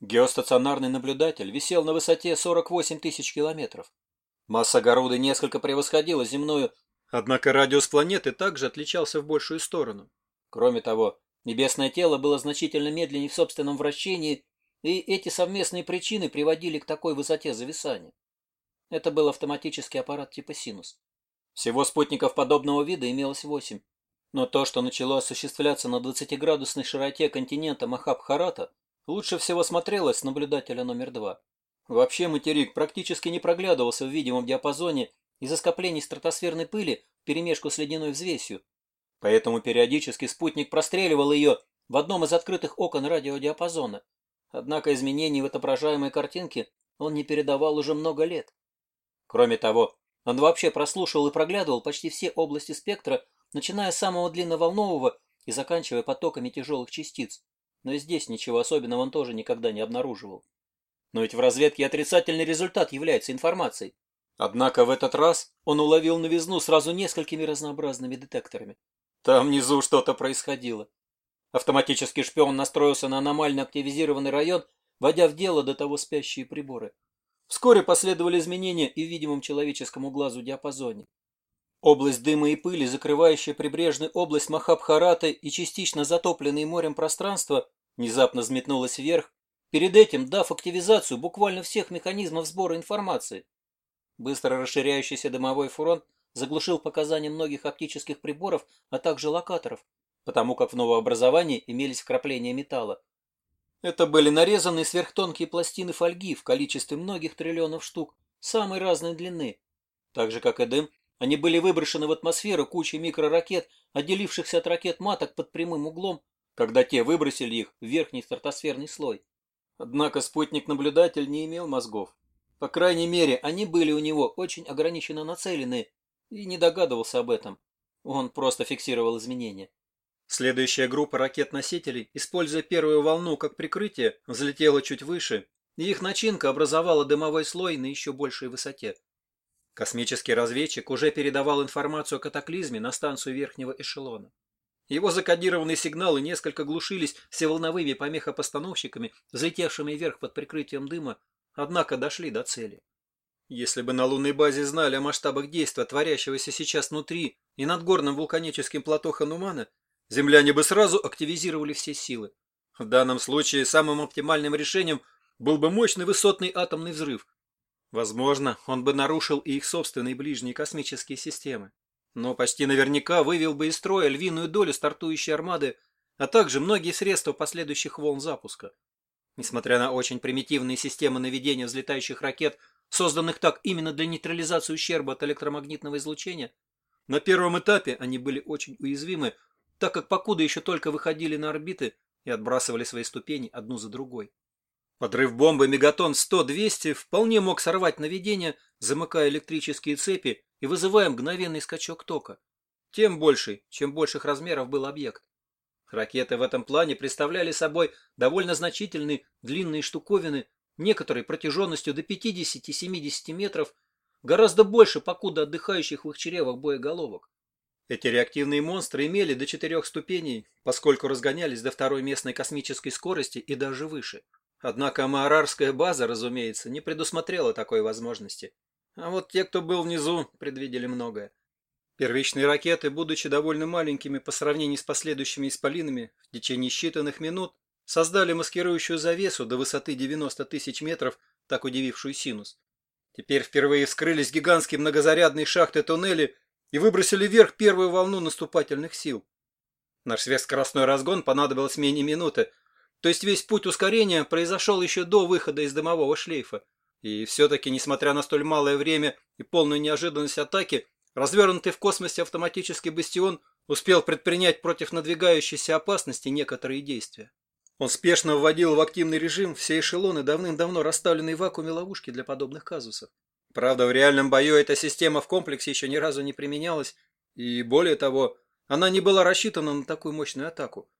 Геостационарный наблюдатель висел на высоте 48 тысяч километров. Масса Горуды несколько превосходила земную, однако радиус планеты также отличался в большую сторону. Кроме того, небесное тело было значительно медленнее в собственном вращении, и эти совместные причины приводили к такой высоте зависания. Это был автоматический аппарат типа «Синус». Всего спутников подобного вида имелось восемь. Но то, что начало осуществляться на 20-градусной широте континента Махабхарата, лучше всего смотрелось с наблюдателя номер два. Вообще материк практически не проглядывался в видимом диапазоне из-за скоплений стратосферной пыли перемешку с ледяной взвесью. Поэтому периодически спутник простреливал ее в одном из открытых окон радиодиапазона. Однако изменений в отображаемой картинке он не передавал уже много лет. Кроме того, он вообще прослушивал и проглядывал почти все области спектра начиная с самого длинноволнового и заканчивая потоками тяжелых частиц. Но и здесь ничего особенного он тоже никогда не обнаруживал. Но ведь в разведке отрицательный результат является информацией. Однако в этот раз он уловил новизну сразу несколькими разнообразными детекторами. Там внизу что-то происходило. Автоматический шпион настроился на аномально активизированный район, вводя в дело до того спящие приборы. Вскоре последовали изменения и в видимом человеческому глазу диапазоне. Область дыма и пыли, закрывающая прибрежную область Махабхараты и частично затопленные морем пространство, внезапно взметнулась вверх, перед этим дав активизацию буквально всех механизмов сбора информации. Быстро расширяющийся дымовой фронт заглушил показания многих оптических приборов, а также локаторов, потому как в новообразовании имелись вкрапления металла. Это были нарезанные сверхтонкие пластины фольги в количестве многих триллионов штук, самой разной длины. Так же, как и дым, они были выброшены в атмосферу кучей микроракет, отделившихся от ракет маток под прямым углом, когда те выбросили их в верхний стратосферный слой. Однако спутник-наблюдатель не имел мозгов. По крайней мере, они были у него очень ограниченно нацелены, и не догадывался об этом. Он просто фиксировал изменения. Следующая группа ракет-носителей, используя первую волну как прикрытие, взлетела чуть выше, и их начинка образовала дымовой слой на еще большей высоте. Космический разведчик уже передавал информацию о катаклизме на станцию верхнего эшелона. Его закодированные сигналы несколько глушились всеволновыми помехопостановщиками, взлетевшими вверх под прикрытием дыма, однако дошли до цели. Если бы на лунной базе знали о масштабах действия, творящегося сейчас внутри и над горным вулканическим плато Ханумана, земляне бы сразу активизировали все силы. В данном случае самым оптимальным решением был бы мощный высотный атомный взрыв, Возможно, он бы нарушил и их собственные ближние космические системы, но почти наверняка вывел бы из строя львиную долю стартующей армады, а также многие средства последующих волн запуска. Несмотря на очень примитивные системы наведения взлетающих ракет, созданных так именно для нейтрализации ущерба от электромагнитного излучения, на первом этапе они были очень уязвимы, так как покуда еще только выходили на орбиты и отбрасывали свои ступени одну за другой. Подрыв бомбы Мегатон 100-200 вполне мог сорвать наведение, замыкая электрические цепи и вызывая мгновенный скачок тока. Тем больше, чем больших размеров был объект. Ракеты в этом плане представляли собой довольно значительные длинные штуковины, некоторые протяженностью до 50-70 метров, гораздо больше покуда отдыхающих в их чревах боеголовок. Эти реактивные монстры имели до четырех ступеней, поскольку разгонялись до второй местной космической скорости и даже выше. Однако Маарарская база, разумеется, не предусмотрела такой возможности. А вот те, кто был внизу, предвидели многое. Первичные ракеты, будучи довольно маленькими по сравнению с последующими исполинами, в течение считанных минут создали маскирующую завесу до высоты 90 тысяч метров, так удивившую Синус. Теперь впервые вскрылись гигантские многозарядные шахты-туннели и выбросили вверх первую волну наступательных сил. Наш сверхскоростной разгон понадобилось менее минуты, то есть весь путь ускорения произошел еще до выхода из дымового шлейфа. И все-таки, несмотря на столь малое время и полную неожиданность атаки, развернутый в космосе автоматический бастион успел предпринять против надвигающейся опасности некоторые действия. Он спешно вводил в активный режим все эшелоны давным-давно расставленные в вакууме ловушки для подобных казусов. Правда, в реальном бою эта система в комплексе еще ни разу не применялась, и более того, она не была рассчитана на такую мощную атаку.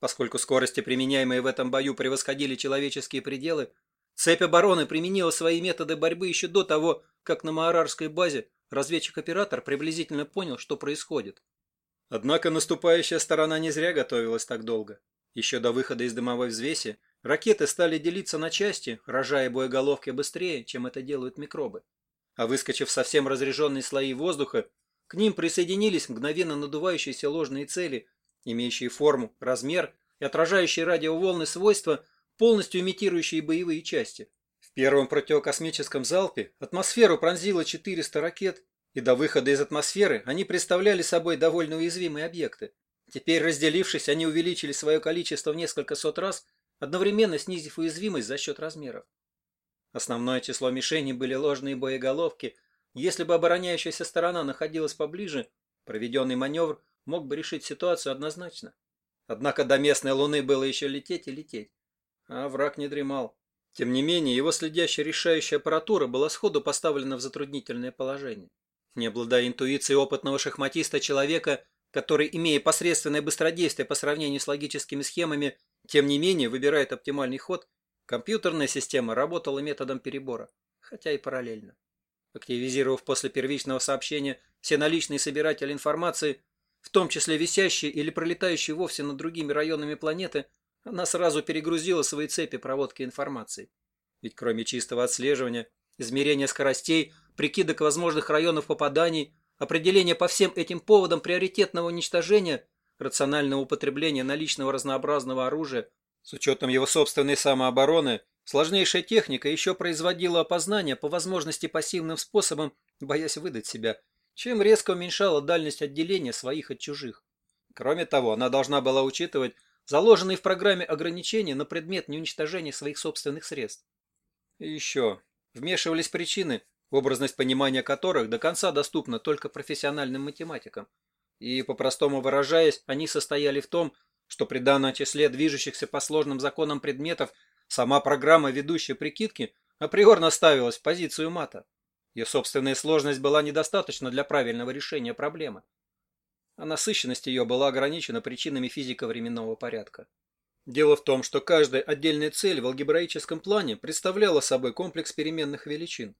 Поскольку скорости, применяемые в этом бою, превосходили человеческие пределы, цепь обороны применила свои методы борьбы еще до того, как на Маарарской базе разведчик-оператор приблизительно понял, что происходит. Однако наступающая сторона не зря готовилась так долго. Еще до выхода из дымовой взвеси Ракеты стали делиться на части, рожая боеголовки быстрее, чем это делают микробы. А выскочив совсем разряженные слои воздуха, к ним присоединились мгновенно надувающиеся ложные цели, имеющие форму, размер и отражающие радиоволны свойства, полностью имитирующие боевые части. В первом противокосмическом залпе атмосферу пронзило 400 ракет, и до выхода из атмосферы они представляли собой довольно уязвимые объекты. Теперь, разделившись, они увеличили свое количество в несколько сот раз, одновременно снизив уязвимость за счет размеров. Основное число мишеней были ложные боеголовки. Если бы обороняющаяся сторона находилась поближе, проведенный маневр мог бы решить ситуацию однозначно. Однако до местной Луны было еще лететь и лететь. А враг не дремал. Тем не менее, его следящая решающая аппаратура была сходу поставлена в затруднительное положение. Не обладая интуицией опытного шахматиста человека, который, имея посредственное быстродействие по сравнению с логическими схемами, тем не менее выбирает оптимальный ход, компьютерная система работала методом перебора, хотя и параллельно. Активизировав после первичного сообщения все наличные собиратели информации, в том числе висящие или пролетающие вовсе над другими районами планеты, она сразу перегрузила свои цепи проводки информации. Ведь кроме чистого отслеживания, измерения скоростей, прикидок возможных районов попаданий, определения по всем этим поводам приоритетного уничтожения, рационального употребления наличного разнообразного оружия, с учетом его собственной самообороны, сложнейшая техника еще производила опознание по возможности пассивным способом, боясь выдать себя, чем резко уменьшала дальность отделения своих от чужих. Кроме того, она должна была учитывать заложенные в программе ограничения на предмет неуничтожения своих собственных средств. И еще. Вмешивались причины, образность понимания которых до конца доступна только профессиональным математикам. И, по-простому выражаясь, они состояли в том, что при данном числе движущихся по сложным законам предметов сама программа, ведущая прикидки, априорно ставилась в позицию мата. Ее собственная сложность была недостаточна для правильного решения проблемы а насыщенность ее была ограничена причинами физико-временного порядка. Дело в том, что каждая отдельная цель в алгебраическом плане представляла собой комплекс переменных величин.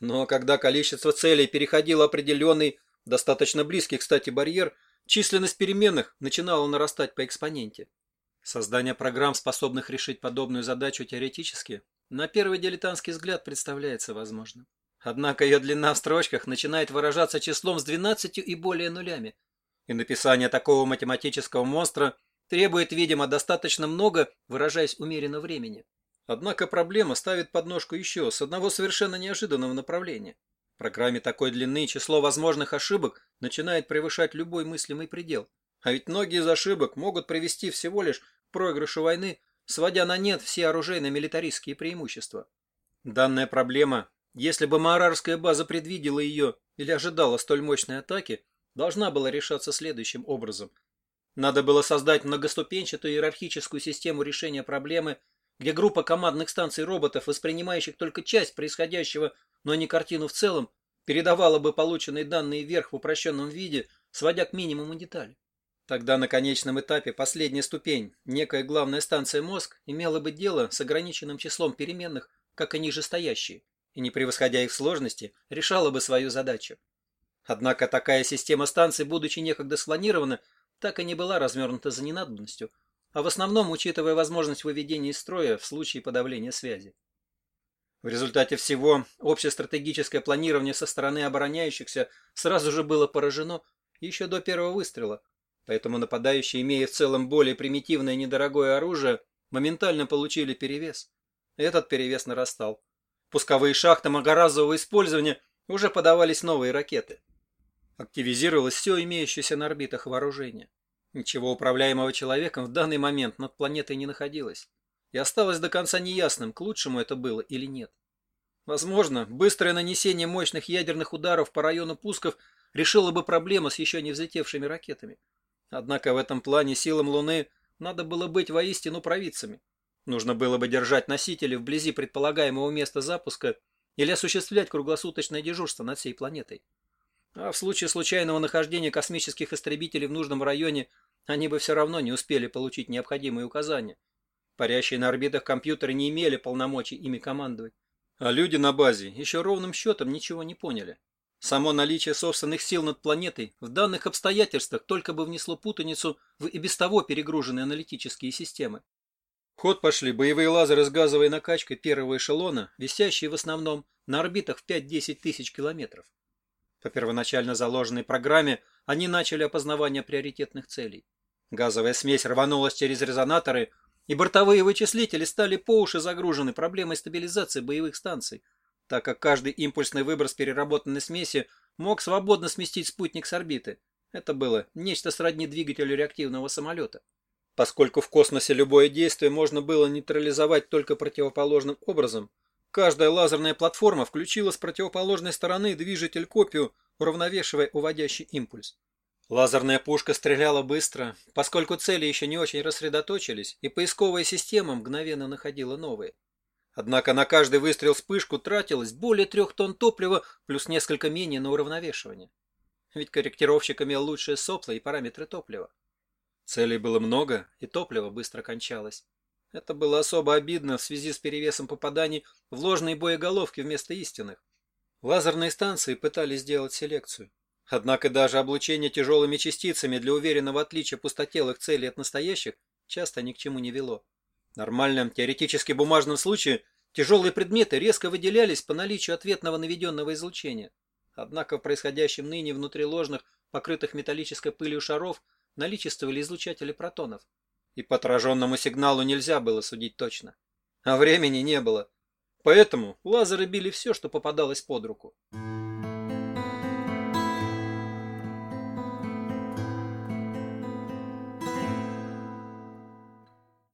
Но когда количество целей переходило определенный, достаточно близкий, кстати, барьер, численность переменных начинала нарастать по экспоненте. Создание программ, способных решить подобную задачу теоретически, на первый дилетантский взгляд представляется возможным. Однако ее длина в строчках начинает выражаться числом с 12 и более нулями, и написание такого математического монстра требует, видимо, достаточно много, выражаясь умеренно времени. Однако проблема ставит подножку еще с одного совершенно неожиданного направления. В программе такой длины число возможных ошибок начинает превышать любой мыслимый предел. А ведь многие из ошибок могут привести всего лишь к проигрышу войны, сводя на нет все оружейно-милитаристские преимущества. Данная проблема, если бы Маарарская база предвидела ее или ожидала столь мощной атаки, должна была решаться следующим образом. Надо было создать многоступенчатую иерархическую систему решения проблемы, где группа командных станций роботов, воспринимающих только часть происходящего, но не картину в целом, передавала бы полученные данные вверх в упрощенном виде, сводя к минимуму детали. Тогда на конечном этапе последняя ступень, некая главная станция мозг, имела бы дело с ограниченным числом переменных, как и нижестоящие, и, не превосходя их сложности, решала бы свою задачу. Однако такая система станций, будучи некогда спланирована, так и не была развернута за ненадобностью, а в основном учитывая возможность выведения из строя в случае подавления связи. В результате всего общее стратегическое планирование со стороны обороняющихся сразу же было поражено еще до первого выстрела, поэтому нападающие, имея в целом более примитивное и недорогое оружие, моментально получили перевес. Этот перевес нарастал. Пусковые шахты многоразового использования уже подавались новые ракеты. Активизировалось все имеющееся на орбитах вооружение. Ничего управляемого человеком в данный момент над планетой не находилось. И осталось до конца неясным, к лучшему это было или нет. Возможно, быстрое нанесение мощных ядерных ударов по району пусков решило бы проблему с еще не взлетевшими ракетами. Однако в этом плане силам Луны надо было быть воистину провидцами. Нужно было бы держать носители вблизи предполагаемого места запуска или осуществлять круглосуточное дежурство над всей планетой. А в случае случайного нахождения космических истребителей в нужном районе они бы все равно не успели получить необходимые указания. Парящие на орбитах компьютеры не имели полномочий ими командовать. А люди на базе еще ровным счетом ничего не поняли. Само наличие собственных сил над планетой в данных обстоятельствах только бы внесло путаницу в и без того перегруженные аналитические системы. Ход пошли боевые лазеры с газовой накачкой первого эшелона, висящие в основном на орбитах в 5-10 тысяч километров. По первоначально заложенной программе они начали опознавание приоритетных целей. Газовая смесь рванулась через резонаторы, и бортовые вычислители стали по уши загружены проблемой стабилизации боевых станций, так как каждый импульсный выброс переработанной смеси мог свободно сместить спутник с орбиты. Это было нечто сродни двигателю реактивного самолета. Поскольку в космосе любое действие можно было нейтрализовать только противоположным образом, каждая лазерная платформа включила с противоположной стороны движитель-копию, уравновешивая уводящий импульс. Лазерная пушка стреляла быстро, поскольку цели еще не очень рассредоточились, и поисковая система мгновенно находила новые. Однако на каждый выстрел вспышку тратилось более трех тонн топлива плюс несколько менее на уравновешивание. Ведь корректировщик имел лучшие сопла и параметры топлива. Целей было много, и топливо быстро кончалось. Это было особо обидно в связи с перевесом попаданий в ложные боеголовки вместо истинных. Лазерные станции пытались сделать селекцию. Однако даже облучение тяжелыми частицами для уверенного отличия пустотелых целей от настоящих часто ни к чему не вело. В нормальном, теоретически бумажном случае тяжелые предметы резко выделялись по наличию ответного наведенного излучения. Однако в происходящем ныне внутри ложных, покрытых металлической пылью шаров, наличествовали излучатели протонов. И по отраженному сигналу нельзя было судить точно. А времени не было. Поэтому лазеры били все, что попадалось под руку.